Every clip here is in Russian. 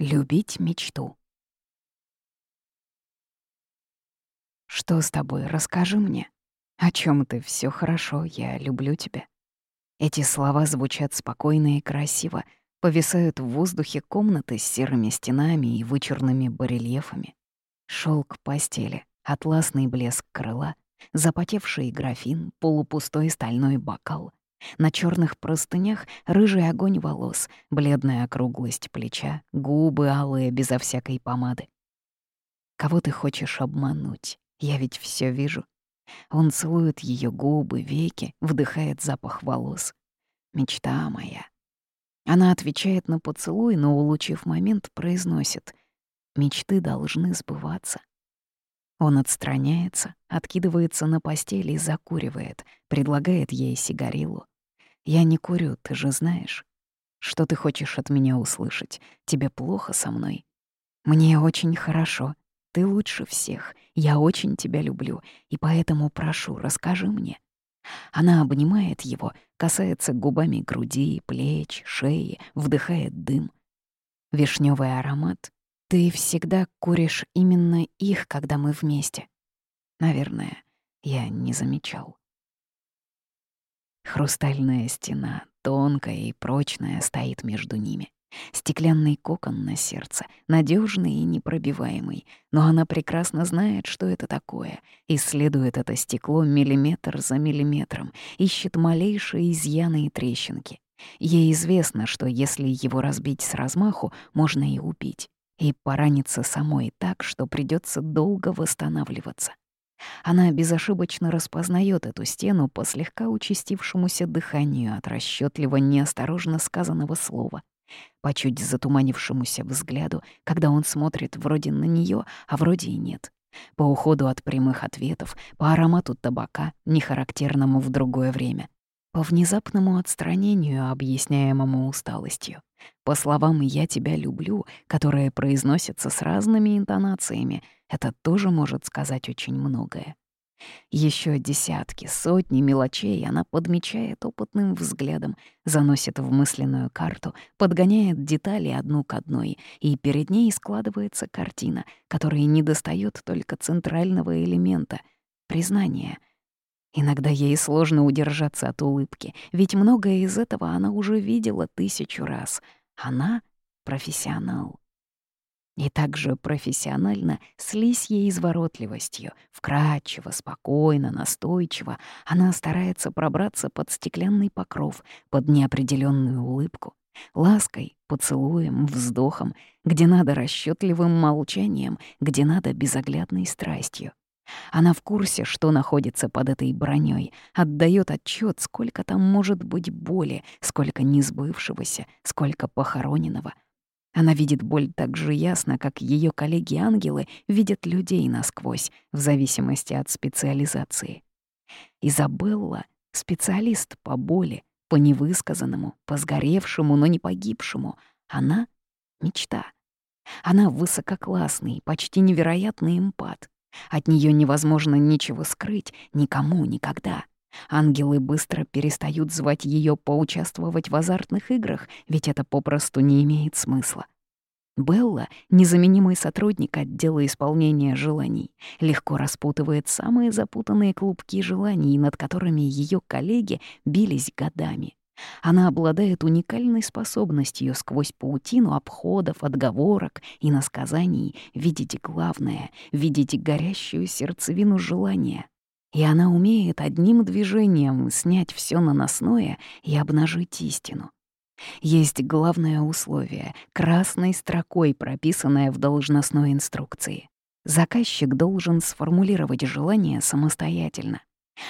Любить мечту. Что с тобой? Расскажи мне. О чем ты? Все хорошо, я люблю тебя. Эти слова звучат спокойно и красиво, повисают в воздухе комнаты с серыми стенами и вычурными барельефами. Шелк постели, атласный блеск крыла, запотевший графин, полупустой стальной бокал. На черных простынях рыжий огонь волос, бледная округлость плеча, губы алые безо всякой помады. Кого ты хочешь обмануть? Я ведь все вижу. Он целует ее губы, веки, вдыхает запах волос. Мечта моя. Она отвечает на поцелуй, но, улучив момент, произносит «Мечты должны сбываться». Он отстраняется, откидывается на постели и закуривает, предлагает ей сигарилу. «Я не курю, ты же знаешь. Что ты хочешь от меня услышать? Тебе плохо со мной?» «Мне очень хорошо. Ты лучше всех. Я очень тебя люблю, и поэтому прошу, расскажи мне». Она обнимает его, касается губами груди, плеч, шеи, вдыхает дым. Вишневый аромат ты всегда куришь именно их, когда мы вместе. Наверное, я не замечал. Хрустальная стена, тонкая и прочная, стоит между ними. Стеклянный кокон на сердце, надежный и непробиваемый, но она прекрасно знает, что это такое, исследует это стекло миллиметр за миллиметром, ищет малейшие изъяны и трещинки. Ей известно, что если его разбить с размаху, можно и убить и пораниться самой так, что придется долго восстанавливаться. Она безошибочно распознает эту стену по слегка участившемуся дыханию от расчетливо неосторожно сказанного слова, по чуть затуманившемуся взгляду, когда он смотрит вроде на нее, а вроде и нет, по уходу от прямых ответов, по аромату табака, нехарактерному в другое время, по внезапному отстранению, объясняемому усталостью, по словам «я тебя люблю», которые произносятся с разными интонациями, это тоже может сказать очень многое. Еще десятки, сотни мелочей она подмечает опытным взглядом, заносит в мысленную карту, подгоняет детали одну к одной, и перед ней складывается картина, которой недостает только центрального элемента — признания — Иногда ей сложно удержаться от улыбки, ведь многое из этого она уже видела тысячу раз. Она — профессионал. И также профессионально с лисьей изворотливостью, вкрадчиво, спокойно, настойчиво, она старается пробраться под стеклянный покров, под неопределенную улыбку, лаской, поцелуем, вздохом, где надо расчетливым молчанием, где надо безоглядной страстью. Она в курсе, что находится под этой броней, отдает отчет, сколько там может быть боли, сколько несбывшегося, сколько похороненного. Она видит боль так же ясно, как ее коллеги-ангелы видят людей насквозь, в зависимости от специализации. Изабелла — специалист по боли, по невысказанному, по сгоревшему, но не погибшему. Она — мечта. Она высококлассный, почти невероятный эмпат. От нее невозможно ничего скрыть, никому, никогда. Ангелы быстро перестают звать ее поучаствовать в азартных играх, ведь это попросту не имеет смысла. Белла — незаменимый сотрудник отдела исполнения желаний, легко распутывает самые запутанные клубки желаний, над которыми ее коллеги бились годами. Она обладает уникальной способностью сквозь паутину обходов, отговорок и насказаний видеть главное, видеть горящую сердцевину желания. И она умеет одним движением снять все наносное и обнажить истину. Есть главное условие, красной строкой прописанное в должностной инструкции. Заказчик должен сформулировать желание самостоятельно.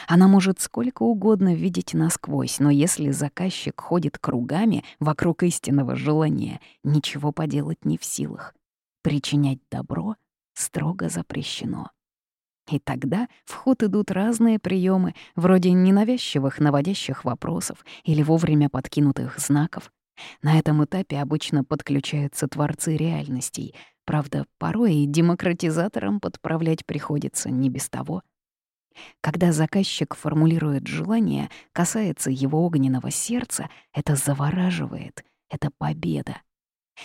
Она может сколько угодно видеть насквозь, но если заказчик ходит кругами вокруг истинного желания, ничего поделать не в силах. Причинять добро строго запрещено. И тогда в ход идут разные приемы, вроде ненавязчивых наводящих вопросов или вовремя подкинутых знаков. На этом этапе обычно подключаются творцы реальностей. Правда, порой и демократизаторам подправлять приходится не без того — когда заказчик формулирует желание, касается его огненного сердца, это завораживает, это победа.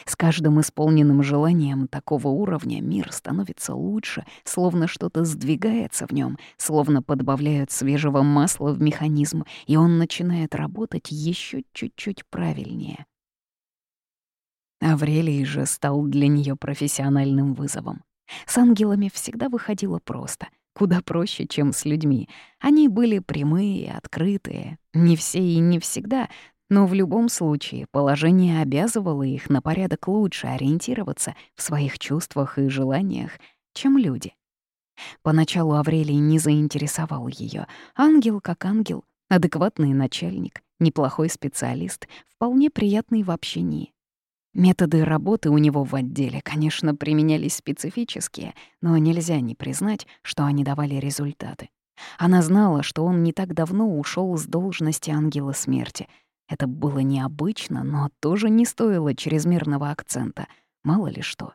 С каждым исполненным желанием такого уровня мир становится лучше, словно что-то сдвигается в нем, словно подбавляют свежего масла в механизм, и он начинает работать еще чуть-чуть правильнее. Аврелий же стал для нее профессиональным вызовом. С ангелами всегда выходило просто, куда проще, чем с людьми. Они были прямые, открытые, не все и не всегда, но в любом случае положение обязывало их на порядок лучше ориентироваться в своих чувствах и желаниях, чем люди. Поначалу Аврелий не заинтересовал ее. Ангел как ангел, адекватный начальник, неплохой специалист, вполне приятный в общении. Методы работы у него в отделе, конечно, применялись специфические, но нельзя не признать, что они давали результаты. Она знала, что он не так давно ушел с должности ангела смерти. Это было необычно, но тоже не стоило чрезмерного акцента. Мало ли что.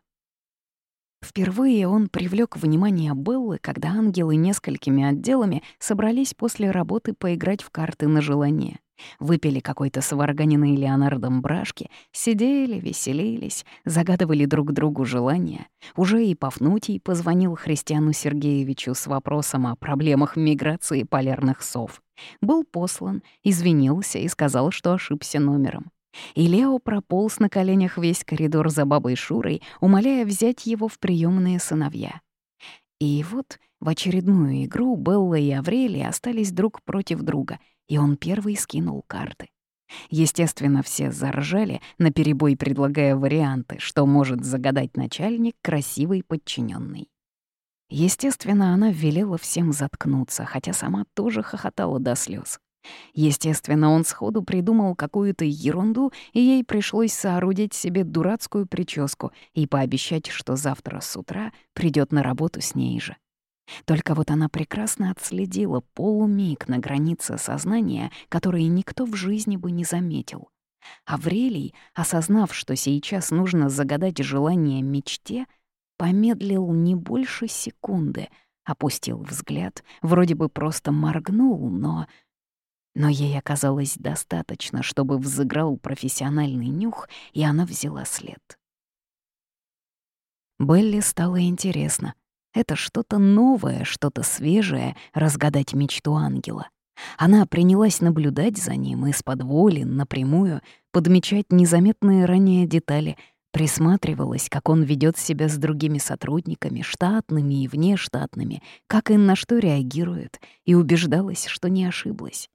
Впервые он привлек внимание Беллы, когда ангелы несколькими отделами собрались после работы поиграть в карты на желание. Выпили какой-то сварганенный Леонардом брашки, сидели, веселились, загадывали друг другу желания. Уже и Пафнутий позвонил Христиану Сергеевичу с вопросом о проблемах миграции полярных сов. Был послан, извинился и сказал, что ошибся номером. И Лео прополз на коленях весь коридор за бабой Шурой, умоляя взять его в приемные сыновья. И вот в очередную игру Белла и Аврелий остались друг против друга — и он первый скинул карты. Естественно, все заржали, наперебой предлагая варианты, что может загадать начальник красивый подчиненный. Естественно, она велела всем заткнуться, хотя сама тоже хохотала до слез. Естественно, он сходу придумал какую-то ерунду, и ей пришлось соорудить себе дурацкую прическу и пообещать, что завтра с утра придет на работу с ней же. Только вот она прекрасно отследила полумиг на границе сознания, который никто в жизни бы не заметил. Аврелий, осознав, что сейчас нужно загадать желание мечте, помедлил не больше секунды, опустил взгляд, вроде бы просто моргнул, но... Но ей оказалось достаточно, чтобы взыграл профессиональный нюх, и она взяла след. Белли стало интересно, это что-то новое, что-то свежее — разгадать мечту ангела. Она принялась наблюдать за ним из-под воли, напрямую, подмечать незаметные ранее детали, присматривалась, как он ведет себя с другими сотрудниками, штатными и внештатными, как и на что реагирует, и убеждалась, что не ошиблась.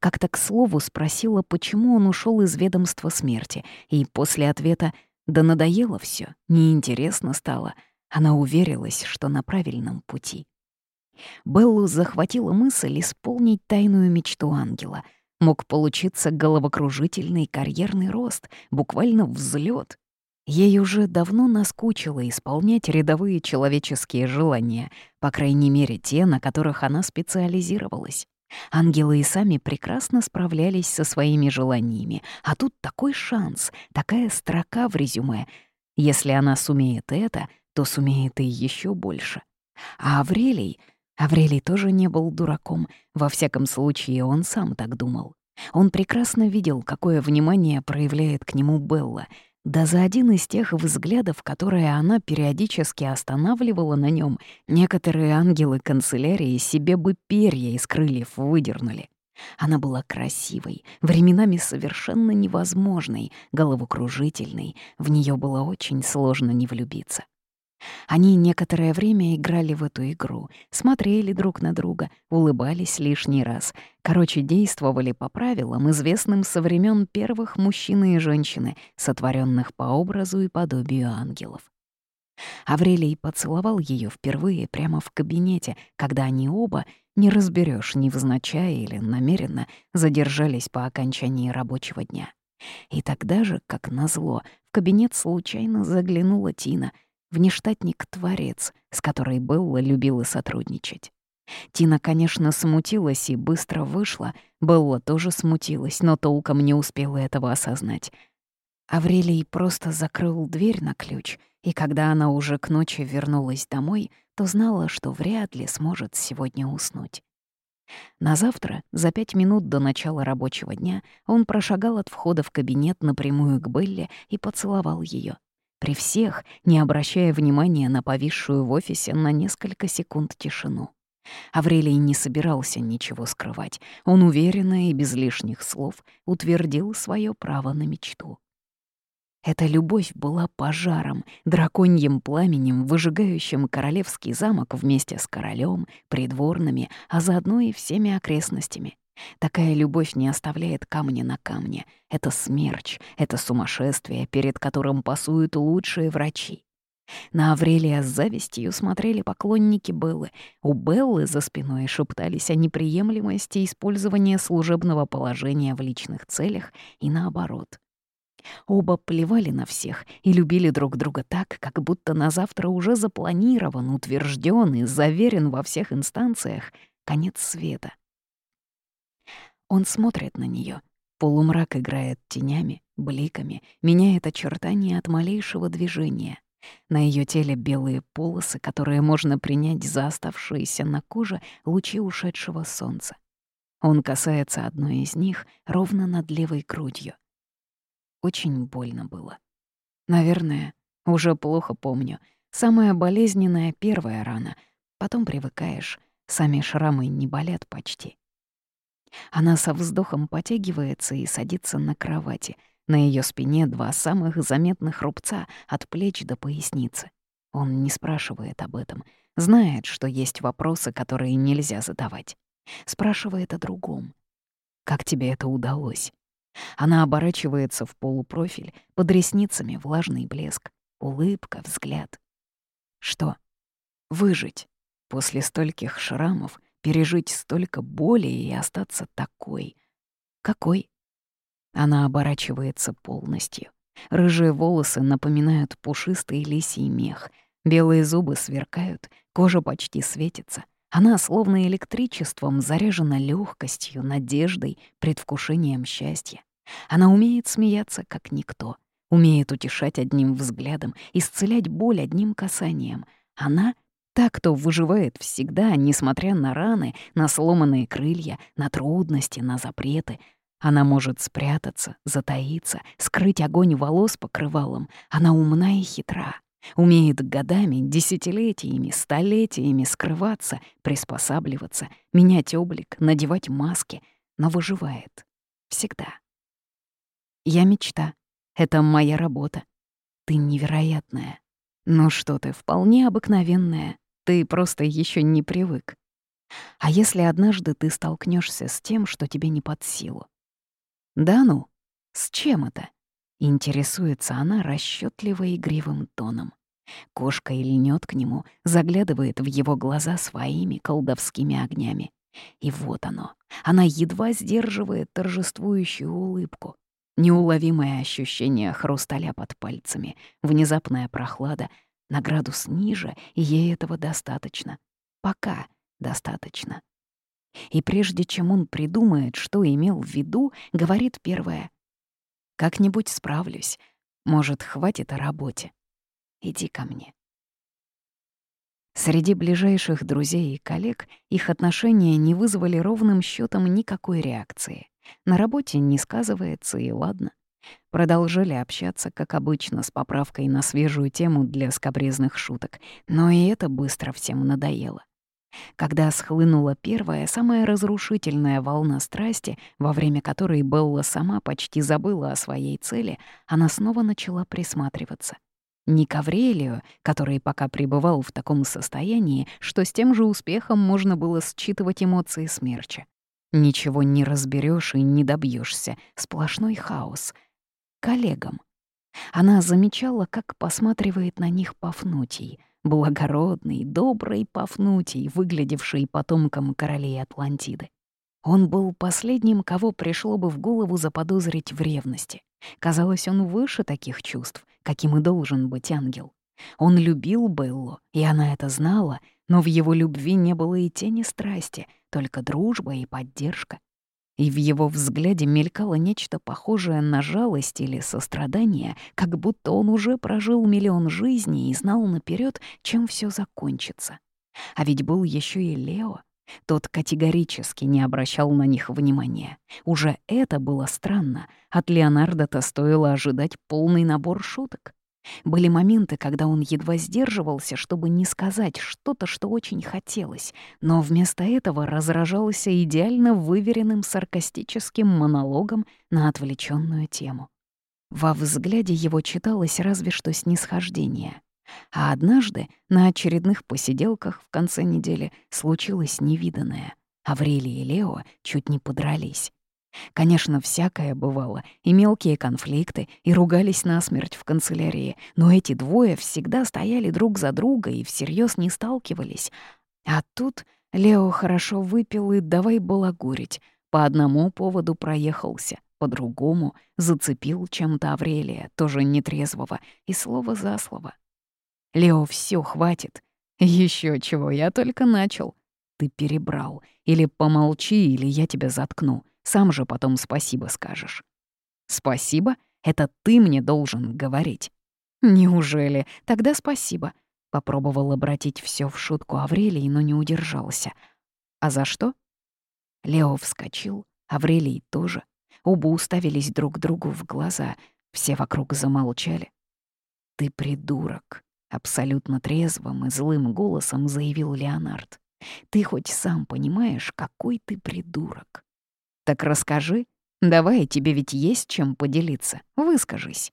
Как-то к слову спросила, почему он ушел из ведомства смерти, и после ответа «Да надоело все, неинтересно стало», она уверилась, что на правильном пути. Беллу захватила мысль исполнить тайную мечту ангела. Мог получиться головокружительный карьерный рост, буквально взлет. Ей уже давно наскучило исполнять рядовые человеческие желания, по крайней мере, те, на которых она специализировалась. Ангелы и сами прекрасно справлялись со своими желаниями, а тут такой шанс, такая строка в резюме. Если она сумеет это, то сумеет и еще больше. А Аврелий... Аврелий тоже не был дураком, во всяком случае он сам так думал. Он прекрасно видел, какое внимание проявляет к нему Белла, да за один из тех взглядов, которые она периодически останавливала на нем, некоторые ангелы канцелярии себе бы перья из крыльев выдернули. Она была красивой, временами совершенно невозможной, головокружительной, в нее было очень сложно не влюбиться. Они некоторое время играли в эту игру, смотрели друг на друга, улыбались лишний раз. Короче, действовали по правилам, известным со времен первых мужчины и женщины, сотворенных по образу и подобию ангелов. Аврелий поцеловал ее впервые прямо в кабинете, когда они оба, не разберешь невзначай или намеренно, задержались по окончании рабочего дня. И тогда же, как назло, в кабинет случайно заглянула Тина — внештатник-творец, с которой Белла любила сотрудничать. Тина, конечно, смутилась и быстро вышла. Белла тоже смутилась, но толком не успела этого осознать. Аврелий просто закрыл дверь на ключ, и когда она уже к ночи вернулась домой, то знала, что вряд ли сможет сегодня уснуть. На завтра, за пять минут до начала рабочего дня, он прошагал от входа в кабинет напрямую к Белле и поцеловал ее. При всех, не обращая внимания на повисшую в офисе на несколько секунд тишину. Аврелий не собирался ничего скрывать. Он уверенно и без лишних слов утвердил свое право на мечту. Эта любовь была пожаром, драконьим пламенем, выжигающим королевский замок вместе с королем, придворными, а заодно и всеми окрестностями. Такая любовь не оставляет камня на камне. Это смерч, это сумасшествие, перед которым пасуют лучшие врачи. На Аврелия с завистью смотрели поклонники Беллы. У Беллы за спиной шептались о неприемлемости использования служебного положения в личных целях и наоборот. Оба плевали на всех и любили друг друга так, как будто на завтра уже запланирован, утвержден и заверен во всех инстанциях конец света. Он смотрит на нее. Полумрак играет тенями, бликами, меняет очертания от малейшего движения. На ее теле белые полосы, которые можно принять за оставшиеся на коже лучи ушедшего солнца. Он касается одной из них ровно над левой грудью — очень больно было. Наверное, уже плохо помню. Самая болезненная первая рана. Потом привыкаешь, сами шрамы не болят почти. Она со вздохом потягивается и садится на кровати. На ее спине два самых заметных рубца от плеч до поясницы. Он не спрашивает об этом, знает, что есть вопросы, которые нельзя задавать. Спрашивает о другом. «Как тебе это удалось?» Она оборачивается в полупрофиль, под ресницами влажный блеск, улыбка, взгляд. Что? Выжить. После стольких шрамов, пережить столько боли и остаться такой. Какой? Она оборачивается полностью. Рыжие волосы напоминают пушистый лисий мех. Белые зубы сверкают, кожа почти светится. Она словно электричеством заряжена легкостью, надеждой, предвкушением счастья. Она умеет смеяться, как никто, умеет утешать одним взглядом, исцелять боль одним касанием. Она — та, кто выживает всегда, несмотря на раны, на сломанные крылья, на трудности, на запреты. Она может спрятаться, затаиться, скрыть огонь волос покрывалом. Она умна и хитра. Умеет годами, десятилетиями, столетиями скрываться, приспосабливаться, менять облик, надевать маски, но выживает. Всегда. Я мечта. Это моя работа. Ты невероятная. Ну что ты, вполне обыкновенная. Ты просто еще не привык. А если однажды ты столкнешься с тем, что тебе не под силу? Да ну, с чем это? Интересуется она расчетливо игривым тоном. Кошка льнет к нему, заглядывает в его глаза своими колдовскими огнями. И вот оно. Она едва сдерживает торжествующую улыбку. Неуловимое ощущение хрусталя под пальцами, внезапная прохлада, на градус ниже, и ей этого достаточно. Пока достаточно. И прежде чем он придумает, что имел в виду, говорит первое. «Как-нибудь справлюсь. Может, хватит о работе. Иди ко мне». Среди ближайших друзей и коллег их отношения не вызвали ровным счетом никакой реакции. На работе не сказывается, и ладно. Продолжали общаться, как обычно, с поправкой на свежую тему для скобрезных шуток, но и это быстро всем надоело. Когда схлынула первая, самая разрушительная волна страсти, во время которой Белла сама почти забыла о своей цели, она снова начала присматриваться. Не к Аврелию, который пока пребывал в таком состоянии, что с тем же успехом можно было считывать эмоции смерча. Ничего не разберешь и не добьешься, сплошной хаос. Коллегам. Она замечала, как посматривает на них Пафнутий, благородный, добрый Пафнутий, выглядевший потомком королей Атлантиды. Он был последним, кого пришло бы в голову заподозрить в ревности. Казалось, он выше таких чувств, каким и должен быть ангел. Он любил Беллу, и она это знала, но в его любви не было и тени страсти, только дружба и поддержка. И в его взгляде мелькало нечто похожее на жалость или сострадание, как будто он уже прожил миллион жизней и знал наперед, чем все закончится. А ведь был еще и Лео, Тот категорически не обращал на них внимания. Уже это было странно. От Леонардо-то стоило ожидать полный набор шуток. Были моменты, когда он едва сдерживался, чтобы не сказать что-то, что очень хотелось, но вместо этого разражался идеально выверенным саркастическим монологом на отвлеченную тему. Во взгляде его читалось разве что снисхождение. А однажды на очередных посиделках в конце недели случилось невиданное. Аврелий и Лео чуть не подрались. Конечно, всякое бывало, и мелкие конфликты, и ругались насмерть в канцелярии, но эти двое всегда стояли друг за друга и всерьез не сталкивались. А тут Лео хорошо выпил и давай балагурить. По одному поводу проехался, по другому зацепил чем-то Аврелия, тоже нетрезвого, и слово за слово. «Лео, все хватит. Еще чего, я только начал. Ты перебрал. Или помолчи, или я тебя заткну. Сам же потом спасибо скажешь. Спасибо? Это ты мне должен говорить. Неужели? Тогда спасибо. Попробовал обратить все в шутку Аврелий, но не удержался. А за что? Лео вскочил, Аврелий тоже. Оба уставились друг другу в глаза. Все вокруг замолчали. «Ты придурок», — абсолютно трезвым и злым голосом заявил Леонард. «Ты хоть сам понимаешь, какой ты придурок?» Так расскажи. Давай, тебе ведь есть чем поделиться. Выскажись.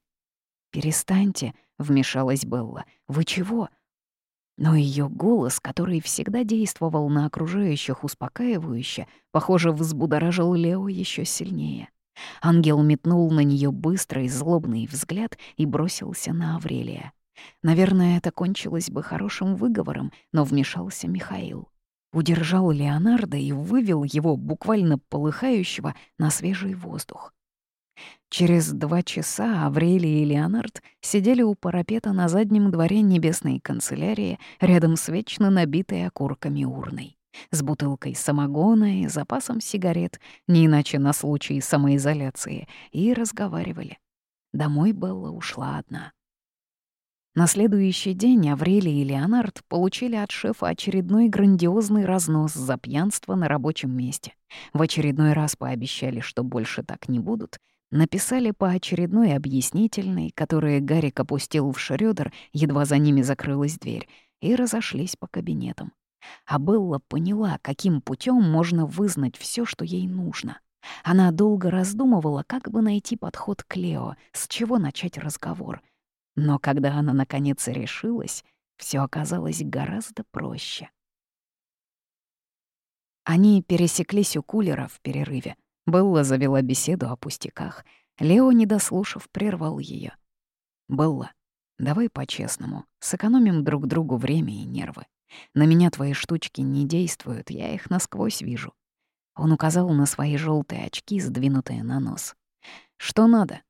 Перестаньте, вмешалась Белла. Вы чего? Но ее голос, который всегда действовал на окружающих успокаивающе, похоже, взбудоражил Лео еще сильнее. Ангел метнул на нее быстрый, злобный взгляд и бросился на Аврелия. Наверное, это кончилось бы хорошим выговором, но вмешался Михаил удержал Леонардо и вывел его, буквально полыхающего, на свежий воздух. Через два часа Аврелий и Леонард сидели у парапета на заднем дворе небесной канцелярии рядом с вечно набитой окурками урной, с бутылкой самогона и запасом сигарет, не иначе на случай самоизоляции, и разговаривали. Домой Белла ушла одна. На следующий день Аврелий и Леонард получили от шефа очередной грандиозный разнос за пьянство на рабочем месте. В очередной раз пообещали, что больше так не будут, написали по очередной объяснительной, которую Гарик опустил в Шрёдер, едва за ними закрылась дверь, и разошлись по кабинетам. А Белла поняла, каким путем можно вызнать все, что ей нужно. Она долго раздумывала, как бы найти подход к Лео, с чего начать разговор — но когда она наконец решилась, все оказалось гораздо проще. Они пересеклись у кулера в перерыве. Белла завела беседу о пустяках. Лео, не дослушав, прервал ее. «Белла, давай по-честному, сэкономим друг другу время и нервы. На меня твои штучки не действуют, я их насквозь вижу». Он указал на свои желтые очки, сдвинутые на нос. «Что надо?»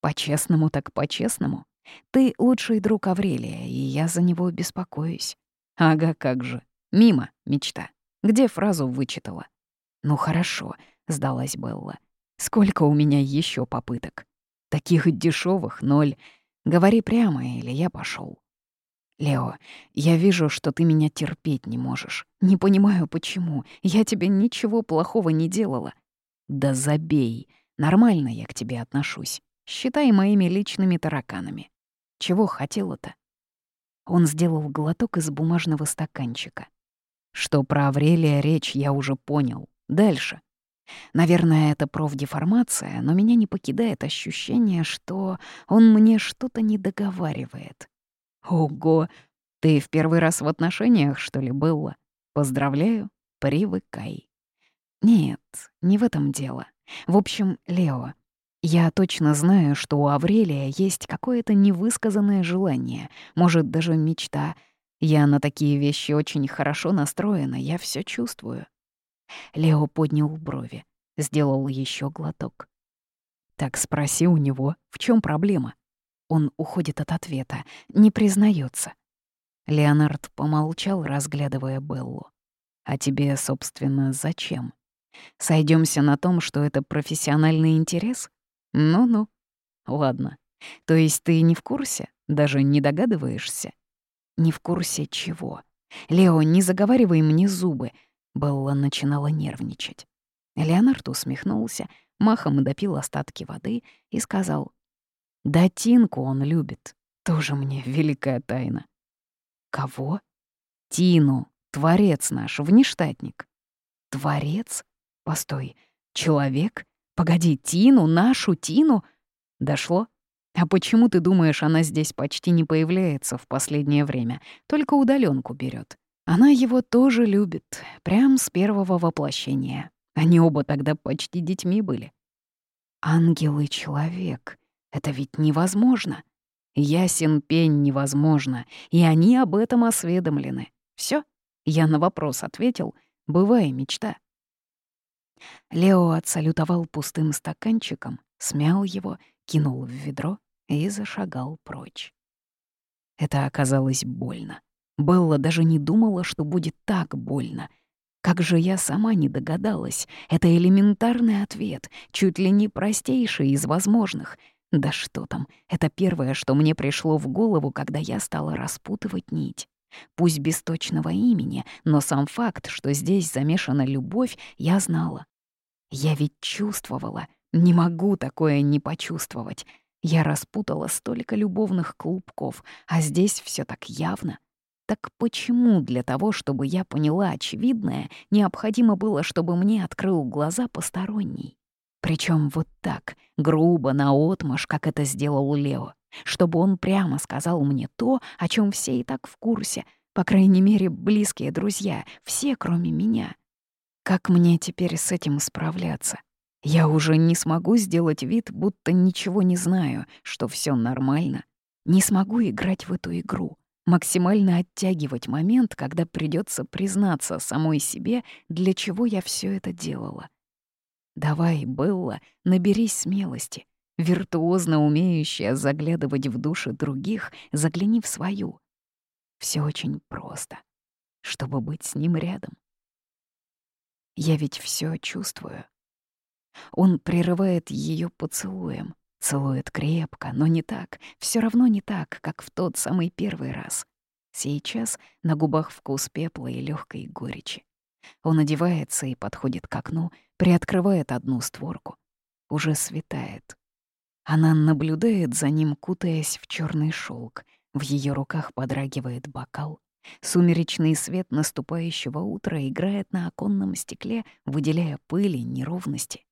«По-честному так по-честному. Ты лучший друг Аврелия, и я за него беспокоюсь. Ага, как же. Мимо, мечта. Где фразу вычитала? Ну хорошо, сдалась Белла. Сколько у меня еще попыток? Таких дешевых ноль. Говори прямо, или я пошел. Лео, я вижу, что ты меня терпеть не можешь. Не понимаю, почему. Я тебе ничего плохого не делала. Да забей. Нормально я к тебе отношусь. Считай моими личными тараканами. Чего хотела-то? Он сделал глоток из бумажного стаканчика. Что про Аврелия речь я уже понял. Дальше. Наверное, это профдеформация, но меня не покидает ощущение, что он мне что-то не договаривает. Ого, ты в первый раз в отношениях, что ли, была? Поздравляю, привыкай. Нет, не в этом дело. В общем, Лео, я точно знаю, что у Аврелия есть какое-то невысказанное желание, может, даже мечта. Я на такие вещи очень хорошо настроена, я все чувствую. Лео поднял брови, сделал еще глоток. Так спроси у него, в чем проблема? Он уходит от ответа, не признается. Леонард помолчал, разглядывая Беллу. «А тебе, собственно, зачем? Сойдемся на том, что это профессиональный интерес? Ну-ну. Ладно. То есть ты не в курсе? Даже не догадываешься? Не в курсе чего? Лео, не заговаривай мне зубы. Белла начинала нервничать. Леонард усмехнулся, махом допил остатки воды и сказал, «Да Тинку он любит, тоже мне великая тайна». «Кого?» «Тину, творец наш, внештатник». «Творец? Постой, человек? Погоди, Тину, нашу Тину?» «Дошло?» А почему ты думаешь, она здесь почти не появляется в последнее время, только удаленку берет? Она его тоже любит, прям с первого воплощения. Они оба тогда почти детьми были. Ангел и человек — это ведь невозможно. Ясен пень невозможно, и они об этом осведомлены. Все, я на вопрос ответил, бывая мечта. Лео отсалютовал пустым стаканчиком, смял его, кинул в ведро и зашагал прочь. Это оказалось больно. Белла даже не думала, что будет так больно. Как же я сама не догадалась. Это элементарный ответ, чуть ли не простейший из возможных. Да что там, это первое, что мне пришло в голову, когда я стала распутывать нить. Пусть без точного имени, но сам факт, что здесь замешана любовь, я знала. Я ведь чувствовала, не могу такое не почувствовать. Я распутала столько любовных клубков, а здесь все так явно. Так почему для того, чтобы я поняла очевидное, необходимо было, чтобы мне открыл глаза посторонний? Причем вот так, грубо, наотмашь, как это сделал Лео. Чтобы он прямо сказал мне то, о чем все и так в курсе, по крайней мере, близкие друзья, все, кроме меня. Как мне теперь с этим справляться? Я уже не смогу сделать вид, будто ничего не знаю, что все нормально. Не смогу играть в эту игру, максимально оттягивать момент, когда придется признаться самой себе, для чего я все это делала. Давай, Белла, наберись смелости. Виртуозно умеющая заглядывать в души других, загляни в свою. Все очень просто, чтобы быть с ним рядом. Я ведь все чувствую. Он прерывает ее поцелуем, целует крепко, но не так, все равно не так, как в тот самый первый раз. Сейчас на губах вкус пепла и легкой горечи. Он одевается и подходит к окну, приоткрывает одну створку. Уже светает. Она наблюдает за ним, кутаясь в черный шелк. В ее руках подрагивает бокал. Сумеречный свет наступающего утра играет на оконном стекле, выделяя пыли, неровности.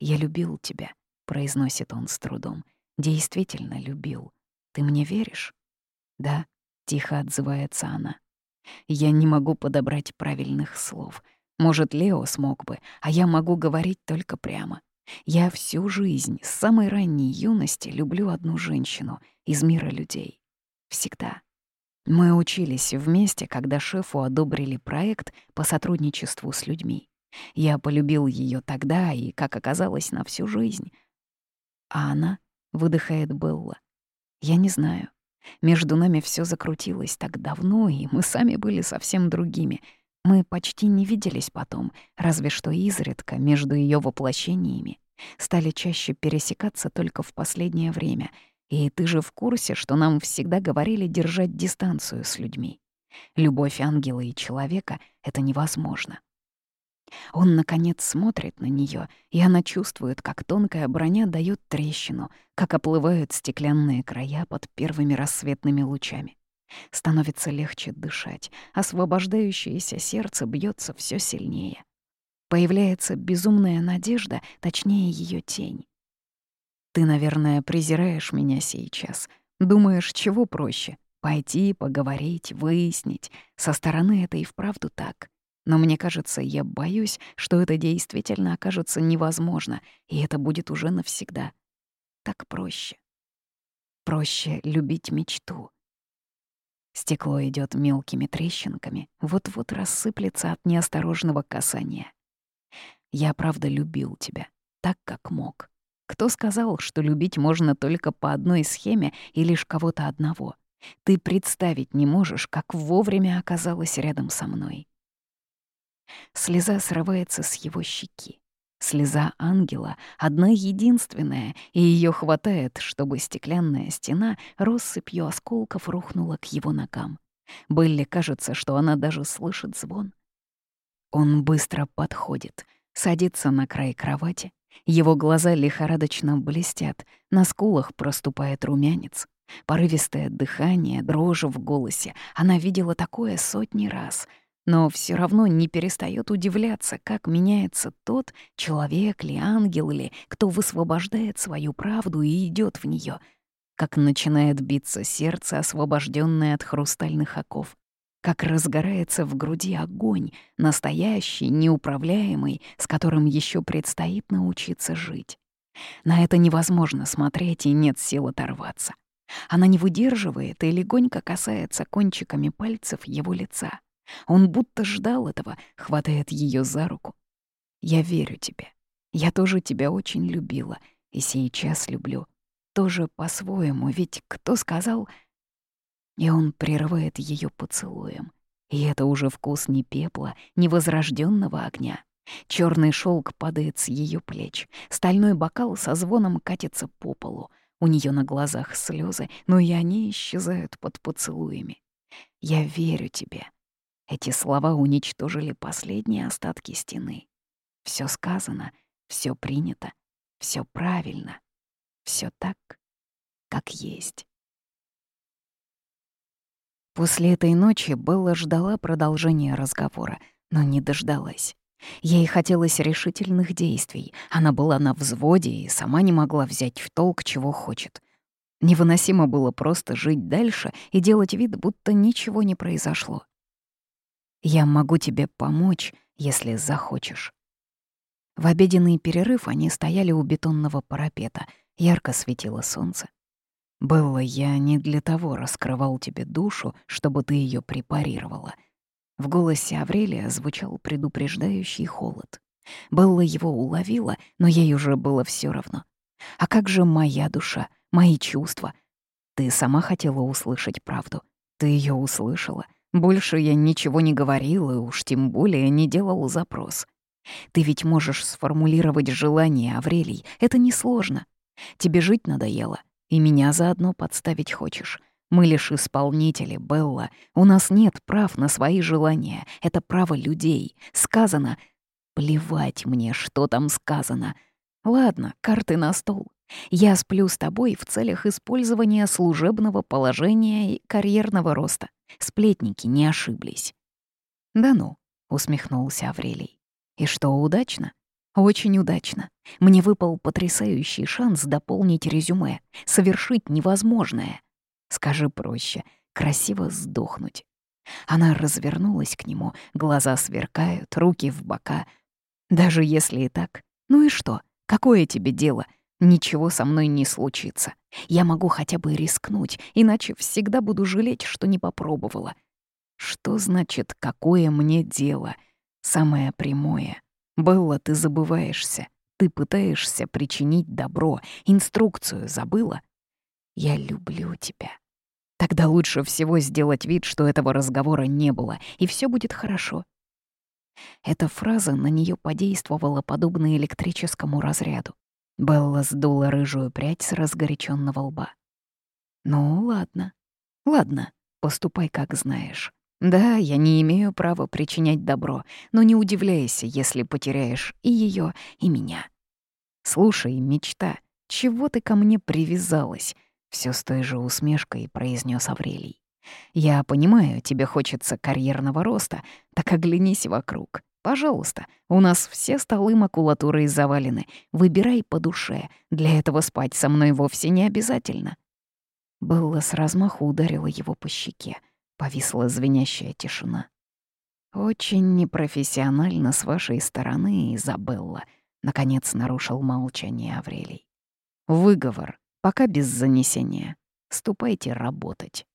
«Я любил тебя», — произносит он с трудом. «Действительно любил. Ты мне веришь?» «Да», — тихо отзывается она. «Я не могу подобрать правильных слов. Может, Лео смог бы, а я могу говорить только прямо. Я всю жизнь, с самой ранней юности, люблю одну женщину из мира людей. Всегда. Мы учились вместе, когда шефу одобрили проект по сотрудничеству с людьми. Я полюбил ее тогда и, как оказалось, на всю жизнь. А она, выдыхает Белла. Я не знаю. Между нами все закрутилось так давно, и мы сами были совсем другими. Мы почти не виделись потом, разве что изредка между ее воплощениями. Стали чаще пересекаться только в последнее время. И ты же в курсе, что нам всегда говорили держать дистанцию с людьми. Любовь ангела и человека — это невозможно. Он, наконец, смотрит на нее, и она чувствует, как тонкая броня дает трещину, как оплывают стеклянные края под первыми рассветными лучами. Становится легче дышать, освобождающееся сердце бьется все сильнее. Появляется безумная надежда, точнее ее тень. Ты, наверное, презираешь меня сейчас. Думаешь, чего проще? Пойти, поговорить, выяснить. Со стороны это и вправду так. Но мне кажется, я боюсь, что это действительно окажется невозможно, и это будет уже навсегда. Так проще. Проще любить мечту. Стекло идет мелкими трещинками, вот-вот рассыплется от неосторожного касания. Я правда любил тебя, так как мог. Кто сказал, что любить можно только по одной схеме и лишь кого-то одного? Ты представить не можешь, как вовремя оказалась рядом со мной. Слеза срывается с его щеки. Слеза ангела одна единственная, и ее хватает, чтобы стеклянная стена россыпью осколков рухнула к его ногам. Белли кажется, что она даже слышит звон. Он быстро подходит, садится на край кровати. Его глаза лихорадочно блестят, на скулах проступает румянец. Порывистое дыхание, дрожь в голосе. Она видела такое сотни раз — но все равно не перестает удивляться, как меняется тот человек ли, ангел ли, кто высвобождает свою правду и идет в нее, как начинает биться сердце, освобожденное от хрустальных оков, как разгорается в груди огонь, настоящий, неуправляемый, с которым еще предстоит научиться жить. На это невозможно смотреть и нет сил оторваться. Она не выдерживает и легонько касается кончиками пальцев его лица. Он будто ждал этого, хватает ее за руку. «Я верю тебе. Я тоже тебя очень любила и сейчас люблю. Тоже по-своему, ведь кто сказал...» И он прерывает ее поцелуем. И это уже вкус не пепла, не возрожденного огня. Черный шелк падает с ее плеч. Стальной бокал со звоном катится по полу. У нее на глазах слезы, но и они исчезают под поцелуями. «Я верю тебе», эти слова уничтожили последние остатки стены. Все сказано, все принято, все правильно, все так, как есть. После этой ночи Белла ждала продолжения разговора, но не дождалась. Ей хотелось решительных действий. Она была на взводе и сама не могла взять в толк, чего хочет. Невыносимо было просто жить дальше и делать вид, будто ничего не произошло. Я могу тебе помочь, если захочешь». В обеденный перерыв они стояли у бетонного парапета. Ярко светило солнце. «Белла, я не для того раскрывал тебе душу, чтобы ты ее препарировала». В голосе Аврелия звучал предупреждающий холод. Белла его уловила, но ей уже было все равно. «А как же моя душа, мои чувства?» Ты сама хотела услышать правду. Ты ее услышала. Больше я ничего не говорил и уж тем более не делал запрос. Ты ведь можешь сформулировать желание, Аврелий, это несложно. Тебе жить надоело, и меня заодно подставить хочешь. Мы лишь исполнители, Белла. У нас нет прав на свои желания. Это право людей. Сказано. Плевать мне, что там сказано. Ладно, карты на стол. Я сплю с тобой в целях использования служебного положения и карьерного роста. Сплетники не ошиблись. «Да ну», — усмехнулся Аврелий. «И что, удачно?» «Очень удачно. Мне выпал потрясающий шанс дополнить резюме, совершить невозможное. Скажи проще, красиво сдохнуть». Она развернулась к нему, глаза сверкают, руки в бока. «Даже если и так, ну и что? Какое тебе дело? Ничего со мной не случится. Я могу хотя бы рискнуть, иначе всегда буду жалеть, что не попробовала. Что значит «какое мне дело»? Самое прямое. Белла, ты забываешься. Ты пытаешься причинить добро. Инструкцию забыла? Я люблю тебя. Тогда лучше всего сделать вид, что этого разговора не было, и все будет хорошо. Эта фраза на нее подействовала подобно электрическому разряду. Белла сдула рыжую прядь с разгоряченного лба. «Ну, ладно. Ладно, поступай, как знаешь. Да, я не имею права причинять добро, но не удивляйся, если потеряешь и ее, и меня. Слушай, мечта, чего ты ко мне привязалась?» Все с той же усмешкой произнес Аврелий. «Я понимаю, тебе хочется карьерного роста, так оглянись вокруг. Пожалуйста, у нас все столы макулатурой завалены. Выбирай по душе. Для этого спать со мной вовсе не обязательно». Белла с размаху ударила его по щеке. Повисла звенящая тишина. «Очень непрофессионально с вашей стороны, Изабелла», — наконец нарушил молчание Аврелий. «Выговор, пока без занесения. Ступайте работать».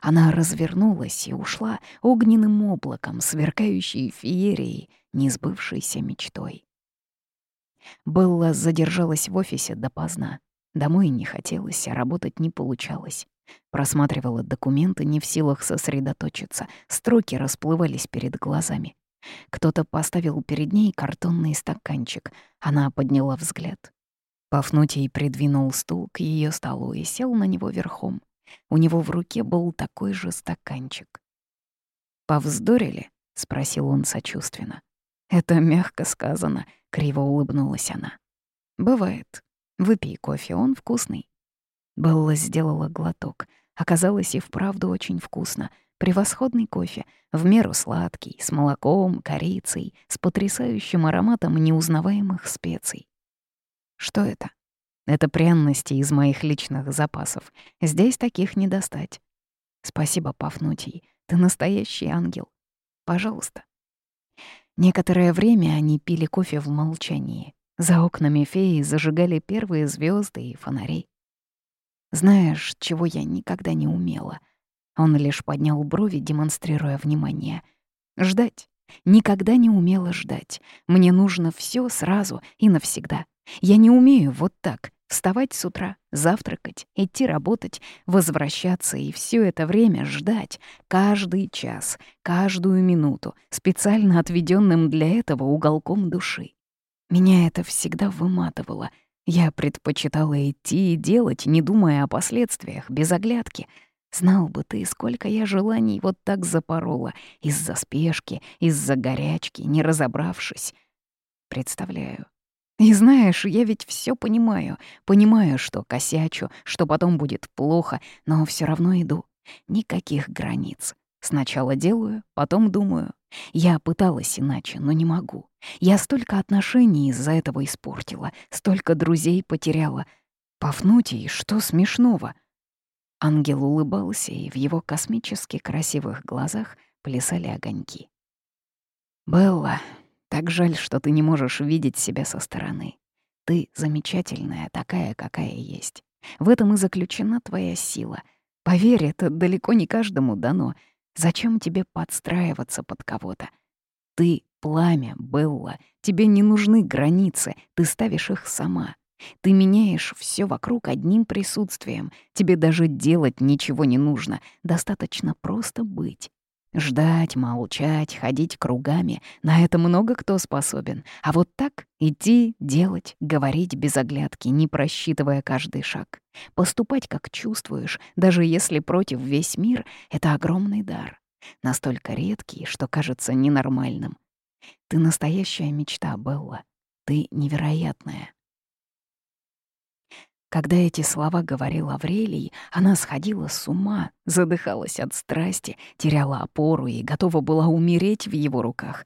Она развернулась и ушла огненным облаком, сверкающей феерией, несбывшейся мечтой. Белла задержалась в офисе допоздна. Домой не хотелось, а работать не получалось. Просматривала документы, не в силах сосредоточиться. Строки расплывались перед глазами. Кто-то поставил перед ней картонный стаканчик. Она подняла взгляд. Пафнутий придвинул стул к ее столу и сел на него верхом. У него в руке был такой же стаканчик. «Повздорили?» — спросил он сочувственно. «Это мягко сказано», — криво улыбнулась она. «Бывает. Выпей кофе, он вкусный». Белла сделала глоток. Оказалось и вправду очень вкусно. Превосходный кофе, в меру сладкий, с молоком, корицей, с потрясающим ароматом неузнаваемых специй. Что это? Это пряности из моих личных запасов. Здесь таких не достать. Спасибо, Пафнутий. Ты настоящий ангел. Пожалуйста. Некоторое время они пили кофе в молчании. За окнами феи зажигали первые звезды и фонари. Знаешь, чего я никогда не умела? Он лишь поднял брови, демонстрируя внимание. Ждать. Никогда не умела ждать. Мне нужно все сразу и навсегда. Я не умею вот так, Вставать с утра, завтракать, идти работать, возвращаться и все это время ждать, каждый час, каждую минуту, специально отведенным для этого уголком души. Меня это всегда выматывало. Я предпочитала идти и делать, не думая о последствиях, без оглядки. Знал бы ты, сколько я желаний вот так запорола, из-за спешки, из-за горячки, не разобравшись. Представляю, и знаешь, я ведь все понимаю. Понимаю, что косячу, что потом будет плохо, но все равно иду. Никаких границ. Сначала делаю, потом думаю. Я пыталась иначе, но не могу. Я столько отношений из-за этого испортила, столько друзей потеряла. Пафнутий, что смешного? Ангел улыбался, и в его космически красивых глазах плясали огоньки. «Белла, так жаль, что ты не можешь видеть себя со стороны. Ты замечательная, такая, какая есть. В этом и заключена твоя сила. Поверь, это далеко не каждому дано. Зачем тебе подстраиваться под кого-то? Ты — пламя, Белла. Тебе не нужны границы, ты ставишь их сама. Ты меняешь все вокруг одним присутствием. Тебе даже делать ничего не нужно. Достаточно просто быть. Ждать, молчать, ходить кругами — на это много кто способен. А вот так идти, делать, говорить без оглядки, не просчитывая каждый шаг. Поступать, как чувствуешь, даже если против весь мир — это огромный дар. Настолько редкий, что кажется ненормальным. Ты настоящая мечта, Белла. Ты невероятная. Когда эти слова говорил Аврелий, она сходила с ума, задыхалась от страсти, теряла опору и готова была умереть в его руках.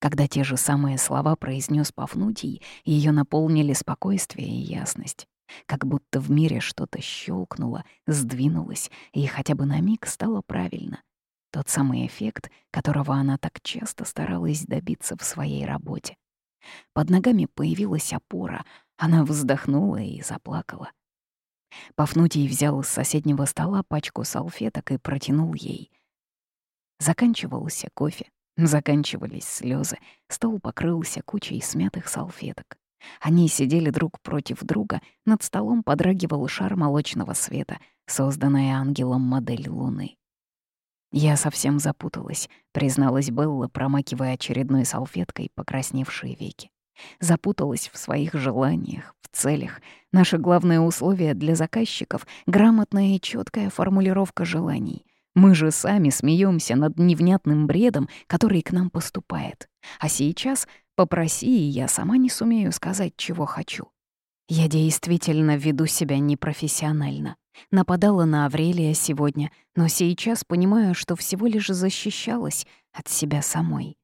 Когда те же самые слова произнес Пафнутий, ее наполнили спокойствие и ясность. Как будто в мире что-то щелкнуло, сдвинулось, и хотя бы на миг стало правильно. Тот самый эффект, которого она так часто старалась добиться в своей работе. Под ногами появилась опора, она вздохнула и заплакала. Пафнутий взял с соседнего стола пачку салфеток и протянул ей. Заканчивался кофе, заканчивались слезы, стол покрылся кучей смятых салфеток. Они сидели друг против друга, над столом подрагивал шар молочного света, созданная ангелом модель Луны. «Я совсем запуталась», — призналась Белла, промакивая очередной салфеткой покрасневшие веки. Запуталась в своих желаниях, в целях. Наше главное условие для заказчиков — грамотная и четкая формулировка желаний. Мы же сами смеемся над невнятным бредом, который к нам поступает. А сейчас попроси, и я сама не сумею сказать, чего хочу. Я действительно веду себя непрофессионально. Нападала на Аврелия сегодня, но сейчас понимаю, что всего лишь защищалась от себя самой.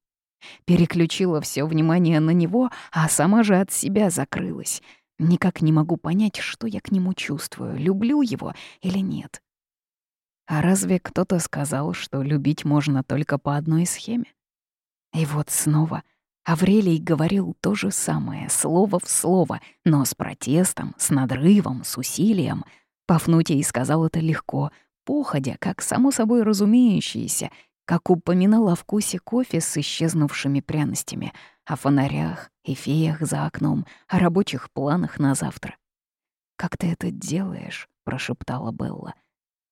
Переключила все внимание на него, а сама же от себя закрылась. Никак не могу понять, что я к нему чувствую, люблю его или нет. А разве кто-то сказал, что любить можно только по одной схеме? И вот снова Аврелий говорил то же самое, слово в слово, но с протестом, с надрывом, с усилием. Пафнутий сказал это легко, походя, как само собой разумеющееся, как упоминал о вкусе кофе с исчезнувшими пряностями, о фонарях и феях за окном, о рабочих планах на завтра. «Как ты это делаешь?» — прошептала Белла.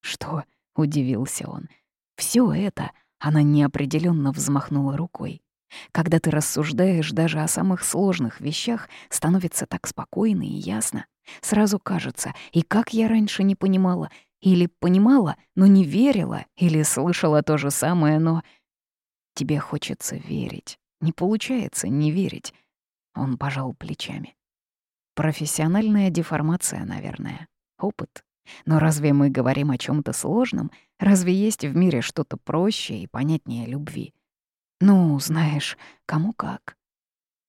«Что?» — удивился он. Все это...» — она неопределенно взмахнула рукой. «Когда ты рассуждаешь даже о самых сложных вещах, становится так спокойно и ясно. Сразу кажется, и как я раньше не понимала, или понимала, но не верила, или слышала то же самое, но... Тебе хочется верить. Не получается не верить. Он пожал плечами. Профессиональная деформация, наверное. Опыт. Но разве мы говорим о чем то сложном? Разве есть в мире что-то проще и понятнее любви? Ну, знаешь, кому как.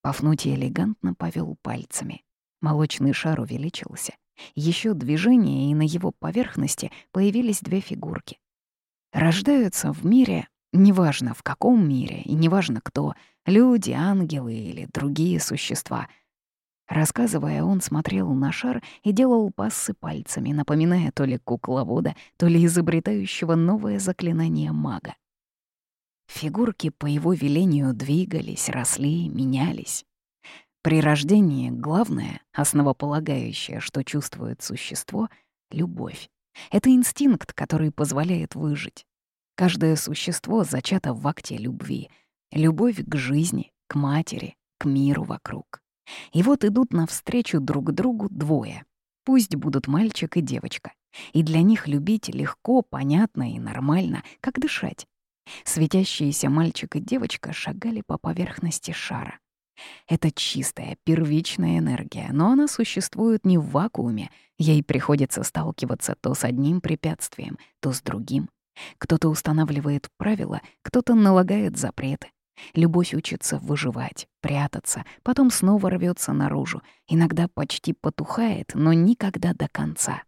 Пафнутий элегантно повел пальцами. Молочный шар увеличился. Еще движение, и на его поверхности появились две фигурки. Рождаются в мире, неважно в каком мире и неважно кто, люди, ангелы или другие существа — Рассказывая, он смотрел на шар и делал пассы пальцами, напоминая то ли кукловода, то ли изобретающего новое заклинание мага. Фигурки по его велению двигались, росли, менялись. При рождении главное, основополагающее, что чувствует существо — любовь. Это инстинкт, который позволяет выжить. Каждое существо зачато в акте любви. Любовь к жизни, к матери, к миру вокруг. И вот идут навстречу друг другу двое. Пусть будут мальчик и девочка. И для них любить легко, понятно и нормально, как дышать. Светящиеся мальчик и девочка шагали по поверхности шара. Это чистая, первичная энергия, но она существует не в вакууме. Ей приходится сталкиваться то с одним препятствием, то с другим. Кто-то устанавливает правила, кто-то налагает запреты. Любовь учится выживать, прятаться, потом снова рвется наружу, иногда почти потухает, но никогда до конца.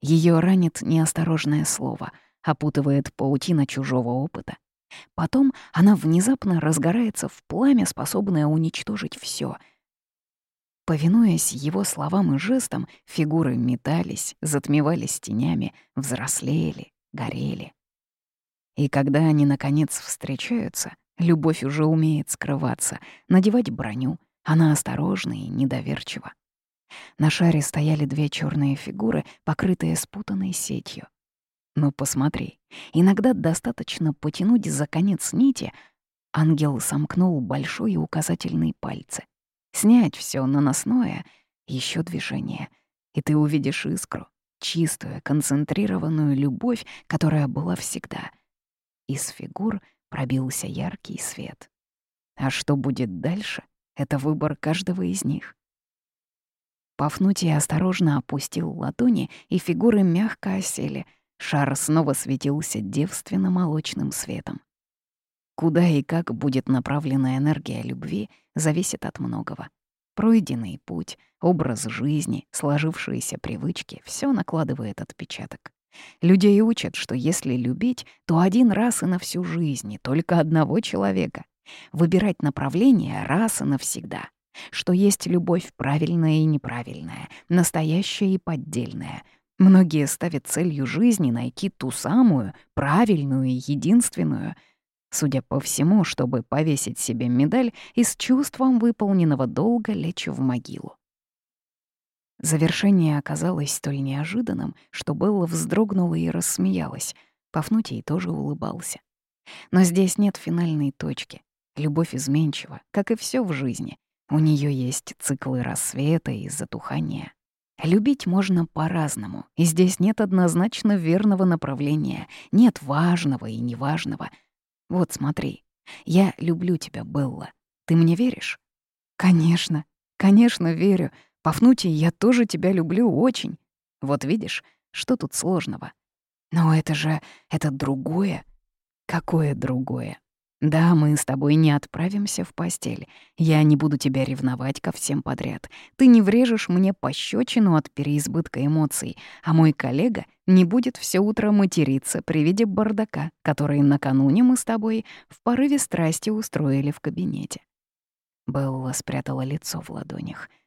Ее ранит неосторожное слово, опутывает паутина чужого опыта. Потом она внезапно разгорается в пламя, способное уничтожить все. Повинуясь его словам и жестам, фигуры метались, затмевались тенями, взрослели, горели. И когда они, наконец, встречаются — Любовь уже умеет скрываться, надевать броню. Она осторожна и недоверчива. На шаре стояли две черные фигуры, покрытые спутанной сетью. Но посмотри, иногда достаточно потянуть за конец нити. Ангел сомкнул большой и указательный пальцы. Снять все наносное, еще движение, и ты увидишь искру, чистую, концентрированную любовь, которая была всегда. Из фигур — пробился яркий свет. А что будет дальше — это выбор каждого из них. Пафнутий осторожно опустил ладони, и фигуры мягко осели. Шар снова светился девственно-молочным светом. Куда и как будет направлена энергия любви, зависит от многого. Пройденный путь, образ жизни, сложившиеся привычки — все накладывает отпечаток. Людей учат, что если любить, то один раз и на всю жизнь, и только одного человека. Выбирать направление раз и навсегда. Что есть любовь правильная и неправильная, настоящая и поддельная. Многие ставят целью жизни найти ту самую, правильную и единственную. Судя по всему, чтобы повесить себе медаль и с чувством выполненного долга лечь в могилу. Завершение оказалось столь неожиданным, что Белла вздрогнула и рассмеялась. Пафнутий тоже улыбался. Но здесь нет финальной точки. Любовь изменчива, как и все в жизни. У нее есть циклы рассвета и затухания. Любить можно по-разному, и здесь нет однозначно верного направления, нет важного и неважного. Вот смотри, я люблю тебя, Белла. Ты мне веришь? Конечно, конечно, верю, Пафнутий, я тоже тебя люблю очень. Вот видишь, что тут сложного? Но это же... это другое. Какое другое? Да, мы с тобой не отправимся в постель. Я не буду тебя ревновать ко всем подряд. Ты не врежешь мне пощечину от переизбытка эмоций, а мой коллега не будет все утро материться при виде бардака, который накануне мы с тобой в порыве страсти устроили в кабинете. Белла спрятала лицо в ладонях —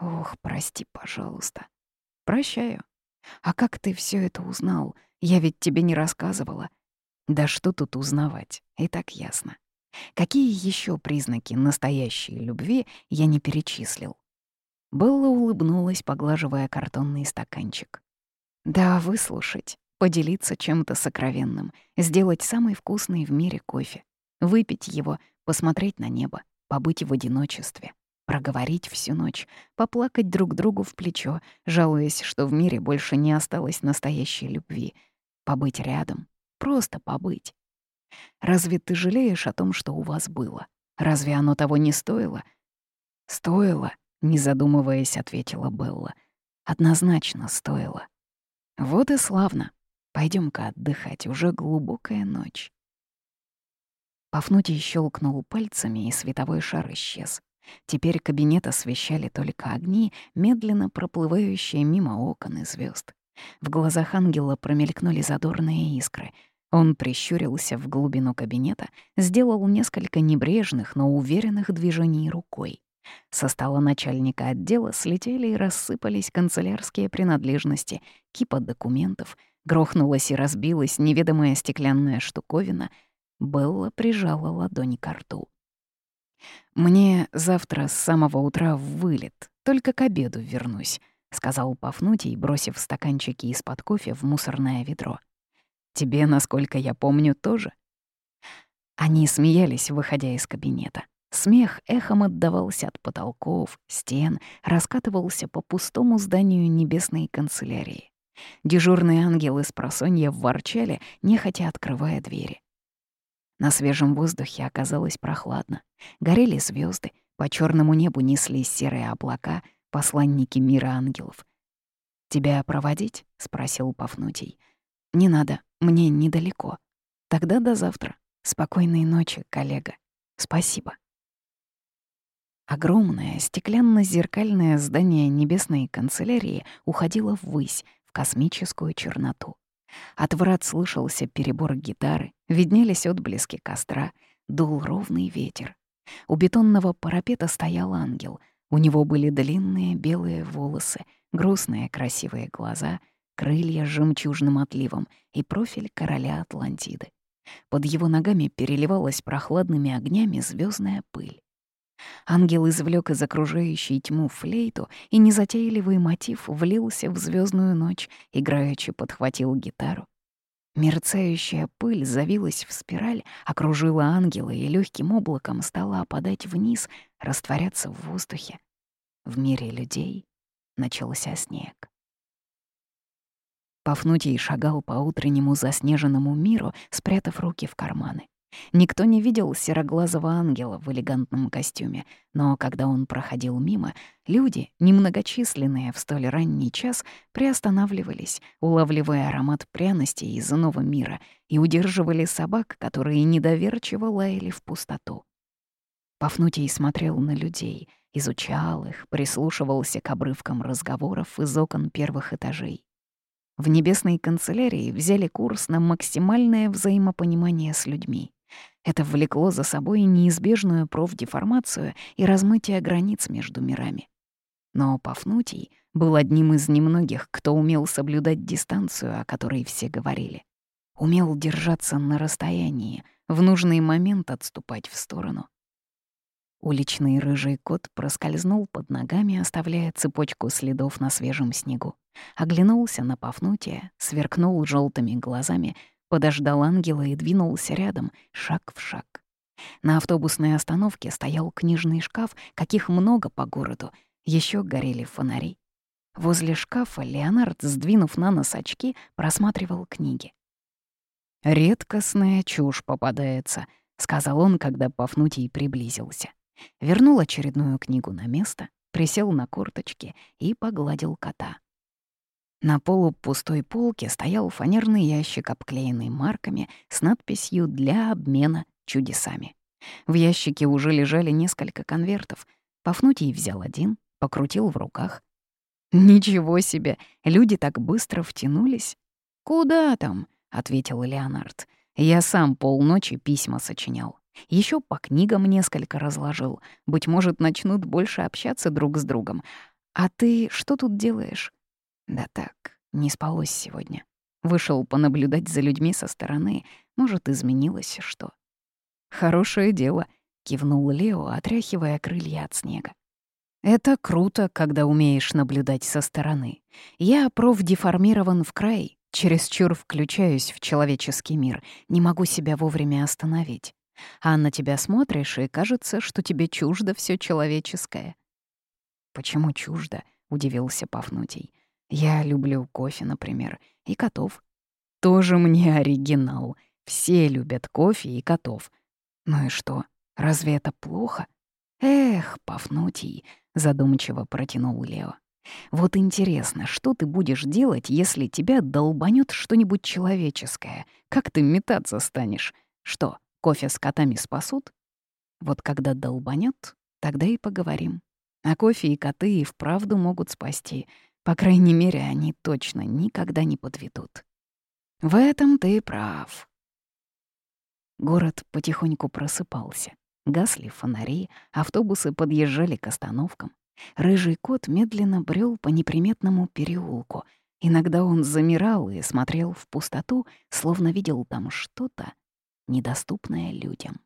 Ох, прости, пожалуйста. Прощаю. А как ты все это узнал? Я ведь тебе не рассказывала. Да что тут узнавать? И так ясно. Какие еще признаки настоящей любви я не перечислил? Белла улыбнулась, поглаживая картонный стаканчик. Да, выслушать, поделиться чем-то сокровенным, сделать самый вкусный в мире кофе, выпить его, посмотреть на небо, побыть в одиночестве проговорить всю ночь, поплакать друг другу в плечо, жалуясь, что в мире больше не осталось настоящей любви, побыть рядом, просто побыть. Разве ты жалеешь о том, что у вас было? Разве оно того не стоило?» «Стоило», — не задумываясь, ответила Белла. «Однозначно стоило». «Вот и славно. пойдем ка отдыхать, уже глубокая ночь». Пафнутий щелкнул пальцами, и световой шар исчез. Теперь кабинет освещали только огни, медленно проплывающие мимо окон и звезд. В глазах ангела промелькнули задорные искры. Он прищурился в глубину кабинета, сделал несколько небрежных, но уверенных движений рукой. Со стола начальника отдела слетели и рассыпались канцелярские принадлежности, кипа документов, грохнулась и разбилась неведомая стеклянная штуковина. Белла прижала ладонь к рту. «Мне завтра с самого утра вылет, только к обеду вернусь», — сказал Пафнутий, бросив стаканчики из-под кофе в мусорное ведро. «Тебе, насколько я помню, тоже?» Они смеялись, выходя из кабинета. Смех эхом отдавался от потолков, стен, раскатывался по пустому зданию небесной канцелярии. Дежурные ангелы с просонья ворчали, нехотя открывая двери. На свежем воздухе оказалось прохладно. Горели звезды, по черному небу неслись серые облака, посланники мира ангелов. «Тебя проводить?» — спросил Пафнутий. «Не надо, мне недалеко. Тогда до завтра. Спокойной ночи, коллега. Спасибо». Огромное стеклянно-зеркальное здание небесной канцелярии уходило ввысь, в космическую черноту. От врат слышался перебор гитары, виднелись отблески костра, дул ровный ветер. У бетонного парапета стоял ангел. У него были длинные белые волосы, грустные красивые глаза, крылья с жемчужным отливом и профиль короля Атлантиды. Под его ногами переливалась прохладными огнями звездная пыль. Ангел извлек из окружающей тьму флейту, и незатейливый мотив влился в звездную ночь, играючи подхватил гитару. Мерцающая пыль завилась в спираль, окружила ангела и легким облаком стала опадать вниз, растворяться в воздухе. В мире людей начался снег. Пафнутий шагал по утреннему заснеженному миру, спрятав руки в карманы. Никто не видел сероглазого ангела в элегантном костюме, но когда он проходил мимо, люди, немногочисленные в столь ранний час, приостанавливались, улавливая аромат пряностей из иного мира, и удерживали собак, которые недоверчиво лаяли в пустоту. Пафнутий смотрел на людей, изучал их, прислушивался к обрывкам разговоров из окон первых этажей. В небесной канцелярии взяли курс на максимальное взаимопонимание с людьми. Это влекло за собой неизбежную профдеформацию и размытие границ между мирами. Но Пафнутий был одним из немногих, кто умел соблюдать дистанцию, о которой все говорили. Умел держаться на расстоянии, в нужный момент отступать в сторону. Уличный рыжий кот проскользнул под ногами, оставляя цепочку следов на свежем снегу. Оглянулся на Пафнутия, сверкнул желтыми глазами — подождал ангела и двинулся рядом, шаг в шаг. На автобусной остановке стоял книжный шкаф, каких много по городу, еще горели фонари. Возле шкафа Леонард, сдвинув на нос очки, просматривал книги. «Редкостная чушь попадается», — сказал он, когда Пафнутий приблизился. Вернул очередную книгу на место, присел на корточки и погладил кота. На полу пустой полки стоял фанерный ящик, обклеенный марками с надписью «Для обмена чудесами». В ящике уже лежали несколько конвертов. Пафнутий взял один, покрутил в руках. «Ничего себе! Люди так быстро втянулись!» «Куда там?» — ответил Леонард. «Я сам полночи письма сочинял. Еще по книгам несколько разложил. Быть может, начнут больше общаться друг с другом. А ты что тут делаешь?» Да так, не спалось сегодня. Вышел понаблюдать за людьми со стороны. Может, изменилось что. «Хорошее дело», — кивнул Лео, отряхивая крылья от снега. «Это круто, когда умеешь наблюдать со стороны. Я профдеформирован в край, чересчур включаюсь в человеческий мир, не могу себя вовремя остановить. А на тебя смотришь, и кажется, что тебе чуждо все человеческое». «Почему чуждо?» — удивился Пафнутий. Я люблю кофе, например, и котов. Тоже мне оригинал, Все любят кофе и котов. Ну и что, разве это плохо? Эх, Пафнутий, задумчиво протянул Лео. Вот интересно, что ты будешь делать, если тебя долбанет что-нибудь человеческое? Как ты метаться станешь? Что, кофе с котами спасут? Вот когда долбанет, тогда и поговорим. А кофе и коты и вправду могут спасти. По крайней мере, они точно никогда не подведут. В этом ты прав. Город потихоньку просыпался. Гасли фонари, автобусы подъезжали к остановкам. Рыжий кот медленно брел по неприметному переулку. Иногда он замирал и смотрел в пустоту, словно видел там что-то, недоступное людям.